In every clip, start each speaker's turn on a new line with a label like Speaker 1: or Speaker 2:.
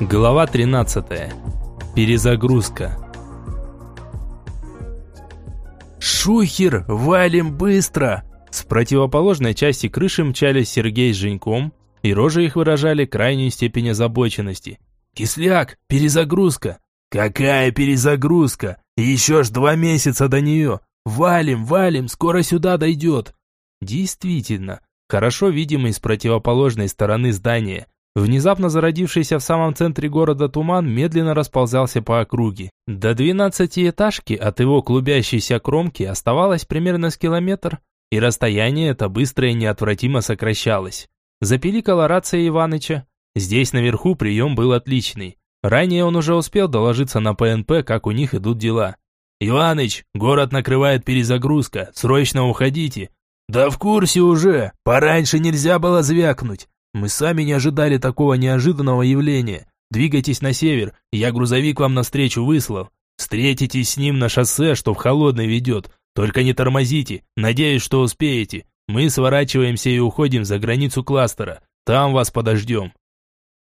Speaker 1: Глава 13. Перезагрузка. «Шухер, валим быстро!» С противоположной части крыши мчались Сергей с Женьком, и рожи их выражали крайнюю степень озабоченности. «Кисляк, перезагрузка!» «Какая перезагрузка? Еще ж два месяца до нее! Валим, валим, скоро сюда дойдет!» Действительно, хорошо видимый с противоположной стороны здания, внезапно зародившийся в самом центре города туман медленно расползался по округе. До двенадцатиэтажки от его клубящейся кромки оставалось примерно с километр, и расстояние это быстро и неотвратимо сокращалось. Запиликала рация Иваныча. Здесь наверху прием был отличный. Ранее он уже успел доложиться на ПНП, как у них идут дела. «Иваныч, город накрывает перезагрузка, срочно уходите!» «Да в курсе уже, пораньше нельзя было звякнуть. Мы сами не ожидали такого неожиданного явления. Двигайтесь на север, я грузовик вам навстречу выслал. Встретитесь с ним на шоссе, что в холодный ведет. Только не тормозите, надеюсь, что успеете. Мы сворачиваемся и уходим за границу кластера. Там вас подождем».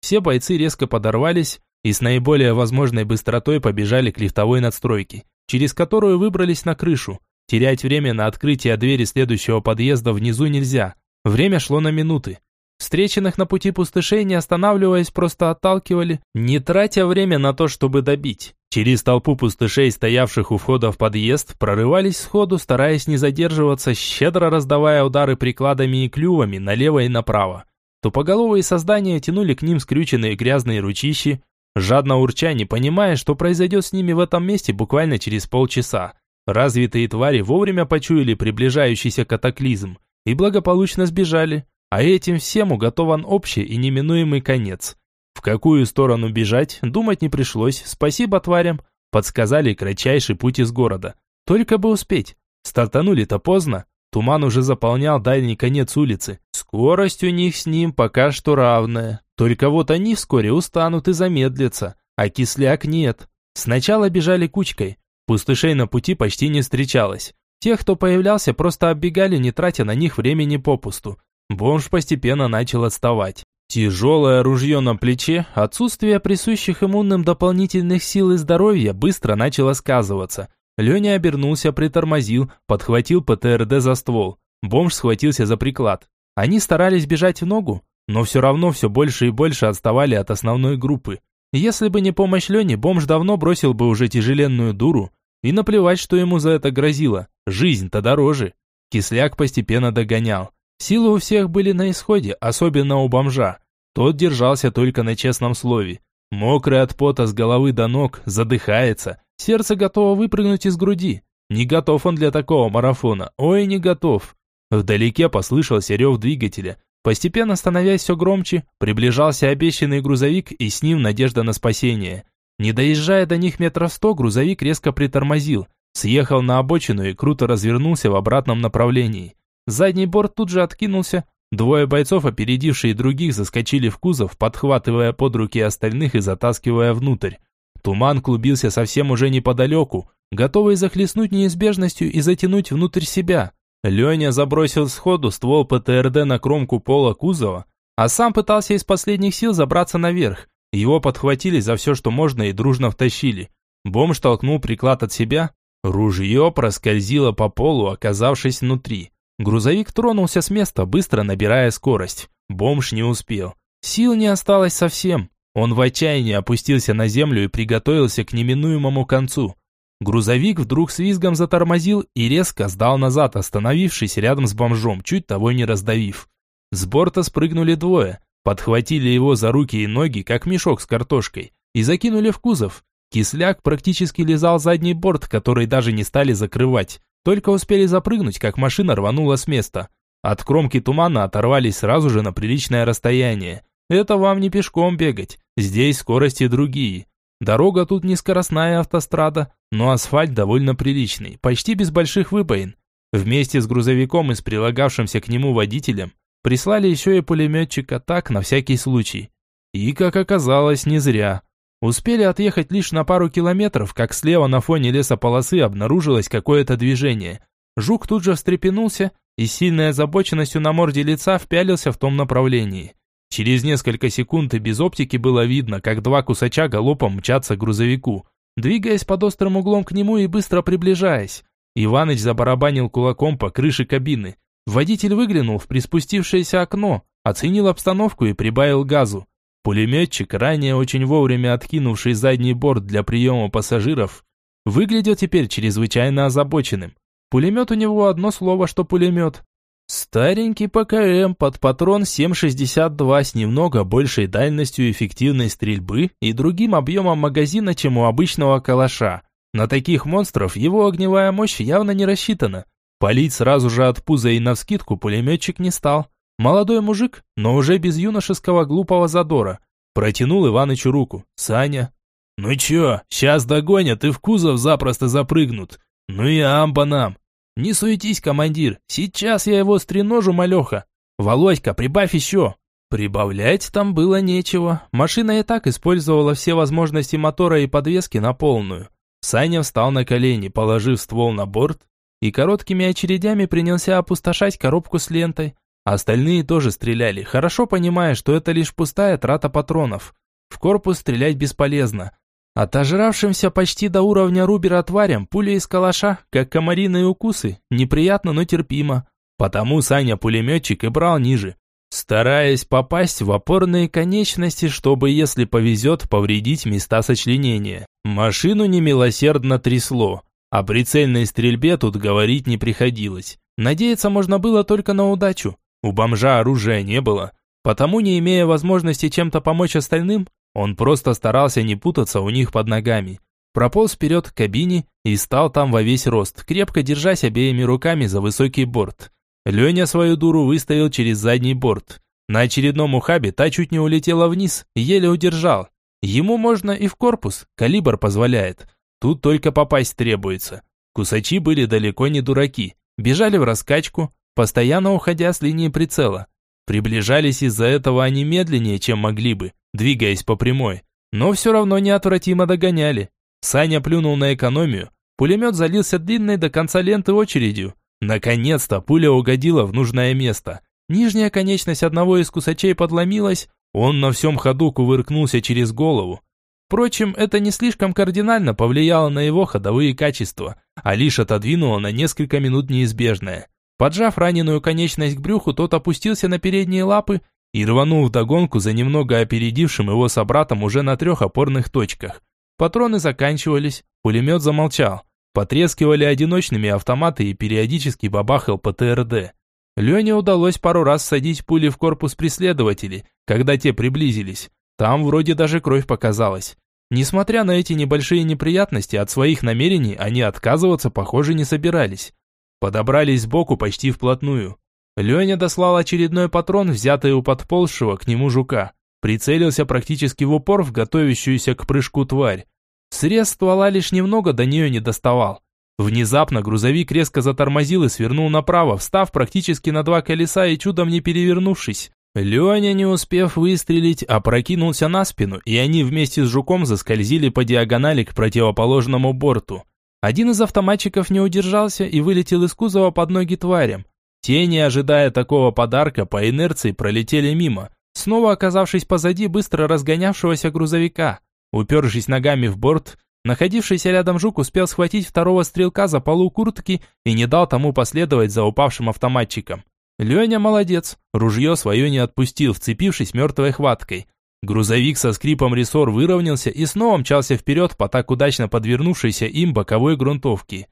Speaker 1: Все бойцы резко подорвались, и с наиболее возможной быстротой побежали к лифтовой надстройке, через которую выбрались на крышу. Терять время на открытие двери следующего подъезда внизу нельзя. Время шло на минуты. Встреченных на пути пустышей, не останавливаясь, просто отталкивали, не тратя время на то, чтобы добить. Через толпу пустышей, стоявших у входа в подъезд, прорывались сходу, стараясь не задерживаться, щедро раздавая удары прикладами и клювами налево и направо. Тупоголовые создания тянули к ним скрюченные грязные ручищи, жадно урча, не понимая, что произойдет с ними в этом месте буквально через полчаса. Развитые твари вовремя почуяли приближающийся катаклизм и благополучно сбежали, а этим всем уготован общий и неминуемый конец. В какую сторону бежать, думать не пришлось, спасибо тварям, подсказали кратчайший путь из города. Только бы успеть. Стартанули-то поздно, туман уже заполнял дальний конец улицы. Скорость у них с ним пока что равная. Только вот они вскоре устанут и замедлятся, а кисляк нет. Сначала бежали кучкой. Пустышей на пути почти не встречалось. Тех, кто появлялся, просто оббегали, не тратя на них времени попусту. Бомж постепенно начал отставать. Тяжелое ружье на плече, отсутствие присущих иммунным дополнительных сил и здоровья быстро начало сказываться. Леня обернулся, притормозил, подхватил ПТРД за ствол. Бомж схватился за приклад. Они старались бежать в ногу, но все равно все больше и больше отставали от основной группы. Если бы не помощь Лени, бомж давно бросил бы уже тяжеленную дуру. И наплевать, что ему за это грозило. Жизнь-то дороже. Кисляк постепенно догонял. Силы у всех были на исходе, особенно у бомжа. Тот держался только на честном слове. Мокрый от пота с головы до ног, задыхается. Сердце готово выпрыгнуть из груди. Не готов он для такого марафона. Ой, не готов. Вдалеке послышался рев двигателя. Постепенно становясь все громче, приближался обещанный грузовик и с ним надежда на спасение. Не доезжая до них метров сто, грузовик резко притормозил, съехал на обочину и круто развернулся в обратном направлении. Задний борт тут же откинулся, двое бойцов, опередившие других, заскочили в кузов, подхватывая под руки остальных и затаскивая внутрь. Туман клубился совсем уже неподалеку, готовый захлестнуть неизбежностью и затянуть внутрь себя. Леня забросил сходу ствол ПТРД на кромку пола кузова, а сам пытался из последних сил забраться наверх. Его подхватили за все, что можно, и дружно втащили. Бомж толкнул приклад от себя. Ружье проскользило по полу, оказавшись внутри. Грузовик тронулся с места, быстро набирая скорость. Бомж не успел. Сил не осталось совсем. Он в отчаянии опустился на землю и приготовился к неминуемому концу. Грузовик вдруг с визгом затормозил и резко сдал назад, остановившись рядом с бомжом, чуть того не раздавив. С борта спрыгнули двое, подхватили его за руки и ноги, как мешок с картошкой, и закинули в кузов. Кисляк практически лизал задний борт, который даже не стали закрывать. Только успели запрыгнуть, как машина рванула с места. От кромки тумана оторвались сразу же на приличное расстояние. Это вам не пешком бегать, здесь скорости другие. Дорога тут не скоростная автострада, но асфальт довольно приличный, почти без больших выбоин. Вместе с грузовиком и с прилагавшимся к нему водителем прислали еще и пулеметчика так, на всякий случай. И, как оказалось, не зря. Успели отъехать лишь на пару километров, как слева на фоне лесополосы обнаружилось какое-то движение. Жук тут же встрепенулся и сильной озабоченностью на морде лица впялился в том направлении. Через несколько секунд и без оптики было видно, как два кусача галопом мчатся к грузовику, двигаясь под острым углом к нему и быстро приближаясь. Иваныч забарабанил кулаком по крыше кабины. Водитель выглянул в приспустившееся окно, оценил обстановку и прибавил газу. Пулеметчик, ранее очень вовремя откинувший задний борт для приема пассажиров, выглядел теперь чрезвычайно озабоченным. Пулемет у него одно слово, что пулемет. Старенький ПКМ под патрон 7,62 с немного большей дальностью эффективной стрельбы и другим объемом магазина, чем у обычного калаша. На таких монстров его огневая мощь явно не рассчитана. Палить сразу же от пуза и навскидку пулеметчик не стал. Молодой мужик, но уже без юношеского глупого задора. Протянул Иванычу руку. «Саня». «Ну чё, сейчас догонят и в кузов запросто запрыгнут. Ну и амба нам». «Не суетись, командир, сейчас я его стреножу, малеха. Володька, прибавь еще». Прибавлять там было нечего. Машина и так использовала все возможности мотора и подвески на полную. Саня встал на колени, положив ствол на борт, и короткими очередями принялся опустошать коробку с лентой. Остальные тоже стреляли, хорошо понимая, что это лишь пустая трата патронов. В корпус стрелять бесполезно. Отожравшимся почти до уровня рубера тварям пуля из калаша, как комариные укусы, неприятно, но терпимо. Потому Саня пулеметчик и брал ниже, стараясь попасть в опорные конечности, чтобы, если повезет, повредить места сочленения. Машину немилосердно трясло, а прицельной стрельбе тут говорить не приходилось. Надеяться можно было только на удачу. У бомжа оружия не было, потому, не имея возможности чем-то помочь остальным, он просто старался не путаться у них под ногами. Прополз вперед к кабине и стал там во весь рост, крепко держась обеими руками за высокий борт. Леня свою дуру выставил через задний борт. На очередном ухабе та чуть не улетела вниз, еле удержал. Ему можно и в корпус, калибр позволяет. Тут только попасть требуется. Кусачи были далеко не дураки. Бежали в раскачку, постоянно уходя с линии прицела. Приближались из-за этого они медленнее, чем могли бы, двигаясь по прямой. Но все равно неотвратимо догоняли. Саня плюнул на экономию. Пулемет залился длинной до конца ленты очередью. Наконец-то пуля угодила в нужное место. Нижняя конечность одного из кусачей подломилась, он на всем ходу кувыркнулся через голову. Впрочем, это не слишком кардинально повлияло на его ходовые качества, а лишь отодвинуло на несколько минут неизбежное. Поджав раненую конечность к брюху, тот опустился на передние лапы и рванул вдогонку за немного опередившим его собратом уже на трех опорных точках. Патроны заканчивались, пулемет замолчал. Потрескивали одиночными автоматы и периодически бабахал ПТРД. Лене удалось пару раз садить пули в корпус преследователей, когда те приблизились. Там вроде даже кровь показалась. Несмотря на эти небольшие неприятности, от своих намерений они отказываться, похоже, не собирались. Подобрались сбоку почти вплотную. Леня дослал очередной патрон, взятый у подползшего к нему жука. Прицелился практически в упор в готовящуюся к прыжку тварь. Срез ствола лишь немного до нее не доставал. Внезапно грузовик резко затормозил и свернул направо, встав практически на два колеса и чудом не перевернувшись. Леня, не успев выстрелить, опрокинулся на спину, и они вместе с жуком заскользили по диагонали к противоположному борту. Один из автоматчиков не удержался и вылетел из кузова под ноги тварям. Те, не ожидая такого подарка, по инерции пролетели мимо, снова оказавшись позади быстро разгонявшегося грузовика. Упершись ногами в борт, Находившийся рядом жук успел схватить второго стрелка за полу куртки и не дал тому последовать за упавшим автоматчиком. Леня молодец, ружье свое не отпустил, вцепившись мертвой хваткой. Грузовик со скрипом рессор выровнялся и снова мчался вперед по так удачно подвернувшейся им боковой грунтовке.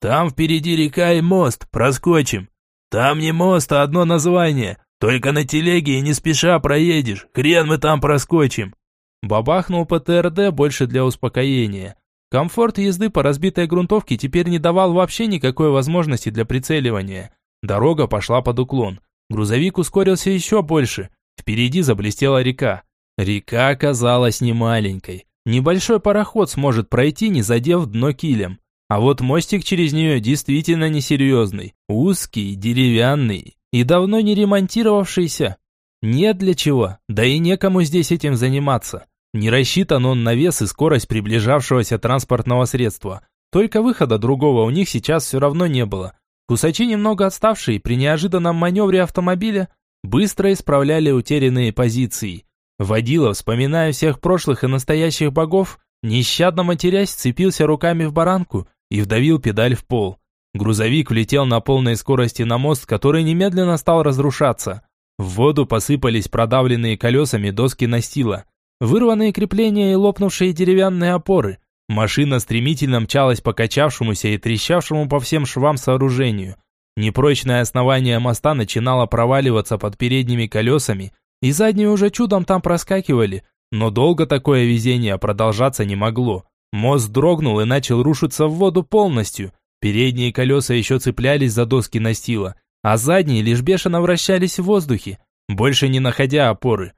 Speaker 1: «Там впереди река и мост, проскочим. Там не мост, а одно название. Только на телеге и не спеша проедешь. Хрен мы там проскочим». Бабахнул ПТРД больше для успокоения. Комфорт езды по разбитой грунтовке теперь не давал вообще никакой возможности для прицеливания. Дорога пошла под уклон. Грузовик ускорился еще больше. Впереди заблестела река. Река оказалась немаленькой. Небольшой пароход сможет пройти, не задев дно килем. А вот мостик через нее действительно несерьезный. Узкий, деревянный и давно не ремонтировавшийся. Нет для чего, да и некому здесь этим заниматься. Не рассчитан он на вес и скорость приближавшегося транспортного средства. Только выхода другого у них сейчас все равно не было. Кусачи, немного отставшие при неожиданном маневре автомобиля, быстро исправляли утерянные позиции. Водила, вспоминая всех прошлых и настоящих богов, нещадно матерясь, цепился руками в баранку и вдавил педаль в пол. Грузовик влетел на полной скорости на мост, который немедленно стал разрушаться. В воду посыпались продавленные колесами доски настила, вырванные крепления и лопнувшие деревянные опоры. Машина стремительно мчалась по качавшемуся и трещавшему по всем швам сооружению. Непрочное основание моста начинало проваливаться под передними колесами, и задние уже чудом там проскакивали, но долго такое везение продолжаться не могло. Мост дрогнул и начал рушиться в воду полностью. Передние колеса еще цеплялись за доски настила, а задние лишь бешено вращались в воздухе, больше не находя опоры.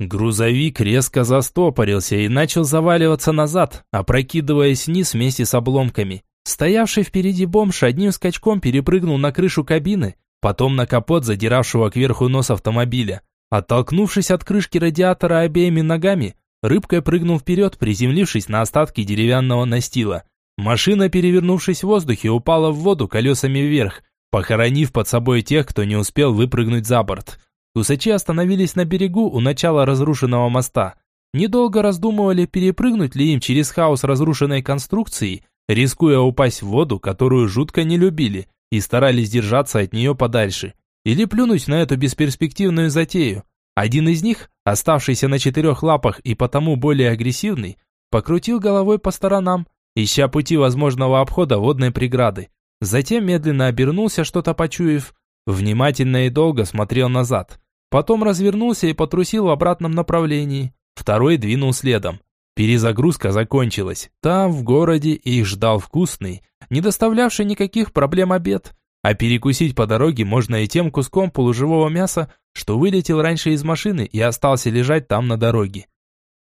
Speaker 1: Грузовик резко застопорился и начал заваливаться назад, опрокидываясь вниз вместе с обломками. Стоявший впереди бомж одним скачком перепрыгнул на крышу кабины, потом на капот задиравшего кверху нос автомобиля. Оттолкнувшись от крышки радиатора обеими ногами, рыбкой прыгнул вперед, приземлившись на остатки деревянного настила. Машина, перевернувшись в воздухе, упала в воду колесами вверх, похоронив под собой тех, кто не успел выпрыгнуть за борт. Усачи остановились на берегу у начала разрушенного моста. Недолго раздумывали, перепрыгнуть ли им через хаос разрушенной конструкции, рискуя упасть в воду, которую жутко не любили, и старались держаться от нее подальше. Или плюнуть на эту бесперспективную затею. Один из них, оставшийся на четырех лапах и потому более агрессивный, покрутил головой по сторонам, ища пути возможного обхода водной преграды. Затем медленно обернулся, что-то почуяв, внимательно и долго смотрел назад. Потом развернулся и потрусил в обратном направлении. Второй двинул следом. Перезагрузка закончилась. Там, в городе, их ждал вкусный, не доставлявший никаких проблем обед. А перекусить по дороге можно и тем куском полуживого мяса, что вылетел раньше из машины и остался лежать там на дороге.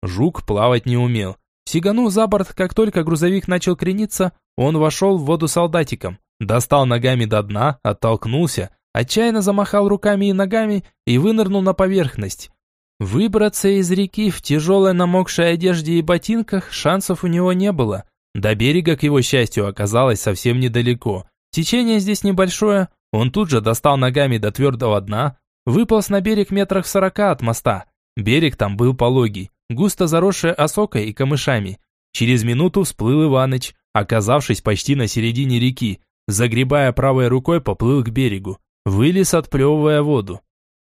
Speaker 1: Жук плавать не умел. Сиганув за борт, как только грузовик начал крениться, он вошел в воду солдатиком, достал ногами до дна, оттолкнулся, отчаянно замахал руками и ногами и вынырнул на поверхность. Выбраться из реки в тяжелой намокшей одежде и ботинках шансов у него не было. До берега, к его счастью, оказалось совсем недалеко. Течение здесь небольшое, он тут же достал ногами до твердого дна, выполз на берег метрах сорока от моста. Берег там был пологий, густо заросший осокой и камышами. Через минуту всплыл Иваныч, оказавшись почти на середине реки, загребая правой рукой, поплыл к берегу. Вылез, отплевывая воду.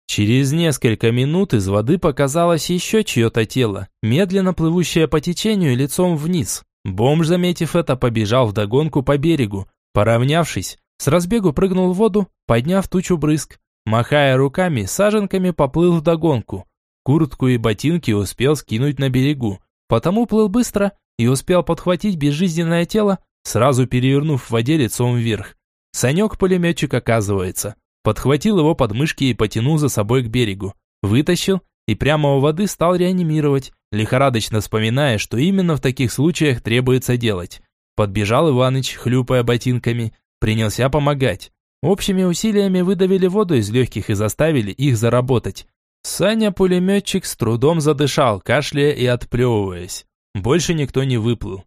Speaker 1: Через несколько минут из воды показалось еще чье-то тело, медленно плывущее по течению лицом вниз. Бомж, заметив это, побежал вдогонку по берегу. Поравнявшись, с разбегу прыгнул в воду, подняв тучу брызг. Махая руками, саженками поплыл вдогонку. Куртку и ботинки успел скинуть на берегу, потому плыл быстро и успел подхватить безжизненное тело, сразу перевернув в воде лицом вверх. Санек-пулеметчик оказывается подхватил его под мышки и потянул за собой к берегу. Вытащил и прямо у воды стал реанимировать, лихорадочно вспоминая, что именно в таких случаях требуется делать. Подбежал Иваныч, хлюпая ботинками, принялся помогать. Общими усилиями выдавили воду из легких и заставили их заработать. Саня-пулеметчик с трудом задышал, кашляя и отплевываясь. Больше никто не выплыл.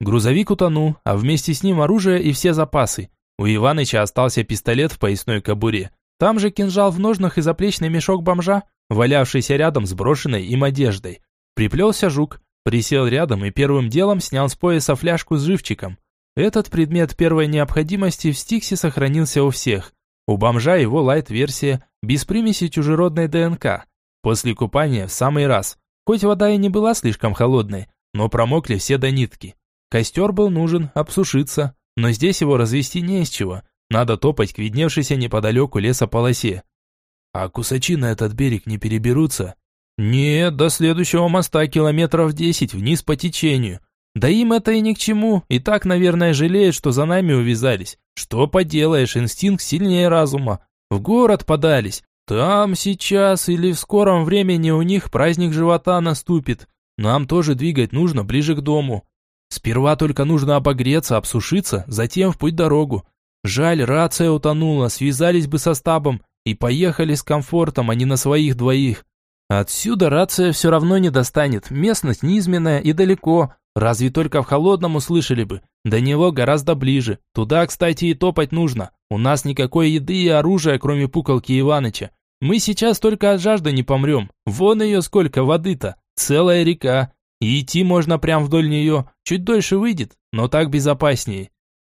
Speaker 1: Грузовик утонул, а вместе с ним оружие и все запасы. У Иваныча остался пистолет в поясной кобуре. Там же кинжал в ножнах и заплечный мешок бомжа, валявшийся рядом с брошенной им одеждой. Приплелся жук, присел рядом и первым делом снял с пояса фляжку с живчиком. Этот предмет первой необходимости в Стиксе сохранился у всех. У бомжа его лайт-версия, без примеси чужеродной ДНК. После купания в самый раз. Хоть вода и не была слишком холодной, но промокли все до нитки. Костер был нужен, обсушиться но здесь его развести не из чего. Надо топать к видневшейся неподалеку лесополосе. А кусачи на этот берег не переберутся? Нет, до следующего моста километров десять вниз по течению. Да им это и ни к чему, и так, наверное, жалеют, что за нами увязались. Что поделаешь, инстинкт сильнее разума. В город подались. Там сейчас или в скором времени у них праздник живота наступит. Нам тоже двигать нужно ближе к дому. Сперва только нужно обогреться, обсушиться, затем в путь дорогу. Жаль, рация утонула, связались бы со стабом и поехали с комфортом, а не на своих двоих. Отсюда рация все равно не достанет, местность низменная и далеко, разве только в холодном услышали бы. До него гораздо ближе, туда, кстати, и топать нужно. У нас никакой еды и оружия, кроме пуколки Иваныча. Мы сейчас только от жажды не помрем. Вон ее сколько воды-то. Целая река. И идти можно прямо вдоль нее. Чуть дольше выйдет, но так безопаснее.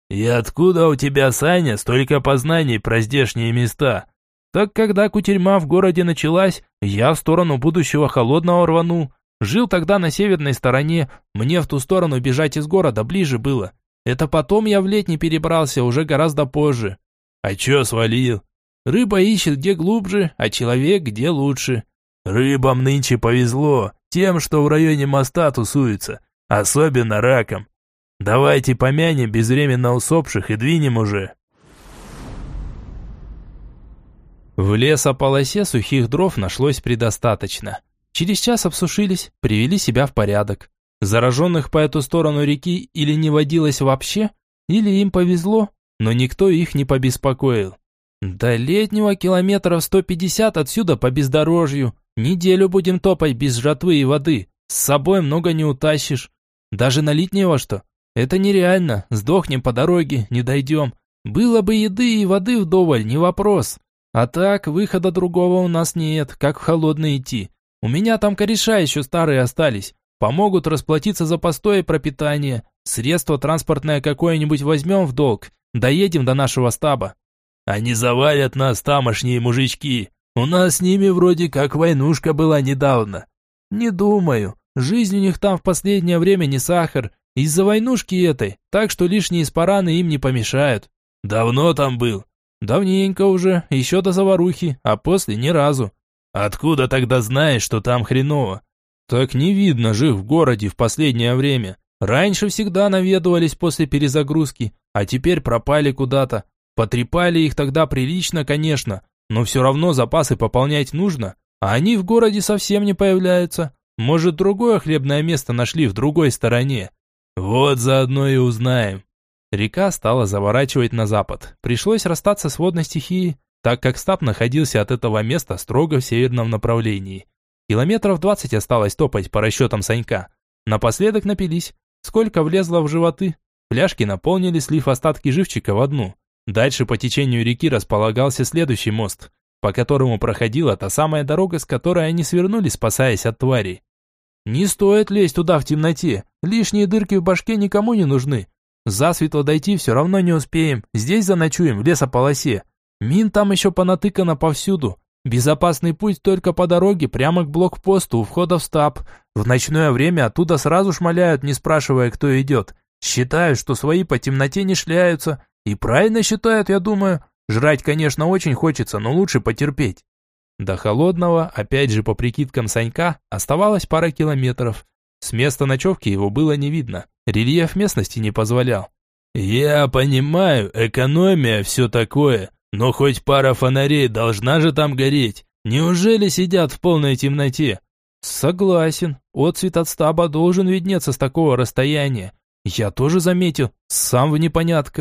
Speaker 2: И откуда у тебя, Саня, столько познаний про здешние места?
Speaker 1: Так когда кутерьма в городе началась, я в сторону будущего холодного рванул. Жил тогда на северной стороне, мне в ту сторону бежать из города ближе было. Это потом я в летний перебрался, уже гораздо позже.
Speaker 2: А чё свалил?
Speaker 1: Рыба ищет где глубже, а человек где лучше.
Speaker 2: Рыбам нынче повезло, тем, что в районе моста тусуются, особенно раком. Давайте помянем безвременно усопших и двинем уже.
Speaker 1: В лесополосе сухих дров нашлось предостаточно. Через час обсушились, привели себя в порядок. Зараженных по эту сторону реки или не водилось вообще, или им повезло, но никто их не побеспокоил. До летнего километров 150 отсюда по бездорожью. Неделю будем топать без жатвы и воды. С собой много не утащишь. Даже налить не во что. Это нереально. Сдохнем по дороге, не дойдем. Было бы еды и воды вдоволь, не вопрос. А так, выхода другого у нас нет, как в холодно идти. У меня там кореша еще старые остались. Помогут расплатиться за постой и пропитание. Средство транспортное какое-нибудь возьмем в долг. Доедем до нашего стаба.
Speaker 2: Они завалят нас, тамошние мужички. У нас с ними вроде как войнушка была недавно.
Speaker 1: Не думаю. Жизнь у них там в последнее время не сахар. Из-за войнушки этой. Так что лишние спараны им не помешают.
Speaker 2: Давно там был?
Speaker 1: Давненько уже. Еще до заварухи. А после ни разу.
Speaker 2: Откуда тогда знаешь, что там хреново?
Speaker 1: Так не видно жив в городе в последнее время. Раньше всегда наведывались после перезагрузки, а теперь пропали куда-то. Потрепали их тогда прилично, конечно, но все равно запасы пополнять нужно, а они в городе совсем не появляются. Может, другое хлебное место нашли в другой стороне.
Speaker 2: Вот заодно и узнаем.
Speaker 1: Река стала заворачивать на запад. Пришлось расстаться с водной стихией, так как стаб находился от этого места строго в северном направлении. Километров двадцать осталось топать по расчетам Санька. Напоследок напились. Сколько влезло в животы. Пляжки наполнили, слив остатки живчика в одну. Дальше по течению реки располагался следующий мост, по которому проходила та самая дорога, с которой они свернули, спасаясь от тварей. Не стоит лезть туда в темноте. Лишние дырки в башке никому не нужны. Засветло дойти все равно не успеем. Здесь заночуем, в лесополосе. Мин там еще понатыкано повсюду. Безопасный путь только по дороге прямо к блокпосту у входа в стаб. В ночное время оттуда сразу шмаляют, не спрашивая, кто идет. Считают, что свои по темноте не шляются. И правильно считают, я думаю. Жрать, конечно, очень хочется, но лучше потерпеть. До холодного, опять же по прикидкам Санька, оставалось пара километров. С места ночевки его было не видно. Рельеф местности не позволял.
Speaker 2: «Я понимаю, экономия, все такое», но хоть пара фонарей должна же там гореть. Неужели сидят в полной темноте?
Speaker 1: Согласен. Отцвет от стаба должен виднеться с такого расстояния. Я тоже заметил. Сам в непонятках.